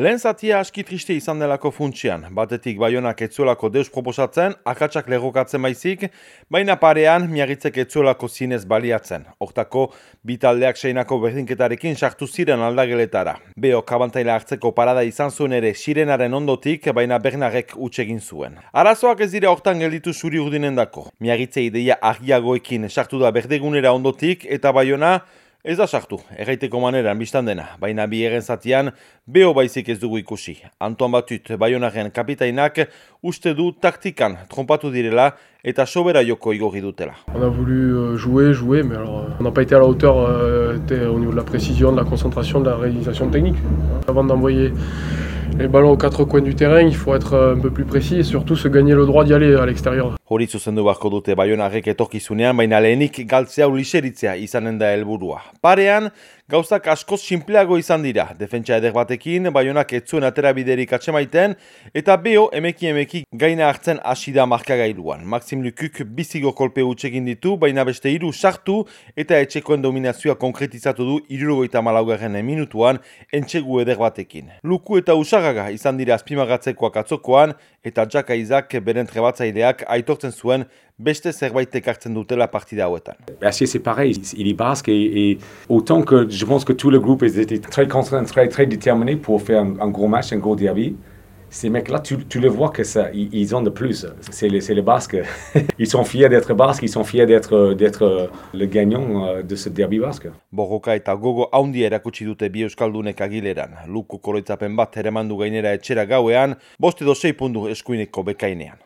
Lehen zatia aski triste izan delako funtsian, batetik baionak etzuelako deus proposatzen, akatsak legokatzen baizik, baina parean miagitzek etzuelako zinez baliatzen. Hortako, bitaldeak seinako berdinketarekin sartu ziren aldageletara. Beo kabantaila hartzeko parada izan zuen ere sirenaren ondotik, baina bernarek utsegin zuen. Arazoak ez dira hortan gelditu zuri urdinen dako. Miagitze ideia argiagoekin sartu da berdegunera ondotik, eta baiona, On a voulu euh, jouer, jouer, mais alors, euh, on n'a pas été à la hauteur euh, au niveau de la précision, de la concentration, de la réalisation technique. Avant d'envoyer les ballons aux quatre coins du terrain, il faut être un peu plus précis et surtout se gagner le droit d'y aller à l'extérieur. Hori zuzendu beharko dute Bayonarrek etorkizunean, baina lehenik galtzea uliseritzea izanen da helburua. Parean, gauzak askoz sinpleago izan dira. Defentsa eder batekin, Bayonak etzuen atera biderik atsemaiten, eta beho emeki emeki gaina hartzen hasi da markagailuan. Maxim Lukuk bizigo kolpe utxekin ditu, baina beste hiru sartu eta etxekoen dominazioa konkretizatu du irurogoita malaugarren minutuan entxegu eder batekin. Luku eta usagaga izan dira azpimagatzekoak atzokoan, eta Jaka Izak beren trebatzaileak aitortzen zuen beste zerbait ekartzen dutela partida hauetan. Assier c'est pareil, il est basque et, et, autant que je pense que tout le groupe était très concentré, très déterminé pour faire un, un gros match, un gros derby. Ces mecs-là, tu, tu le vois que ça, ils, ils ont de plus. C'est les, les Basques. ils sont fiers d'être Basques, ils sont fiers d'être d'être le gagnant euh, de ce derby basque. Borroka eta gogo haundi erakutsi dute bi euskaldunek agileran. Luko koroitzapen bat ere mandu gainera etxera gauean, boste dozei pundu eskuineko bekainean.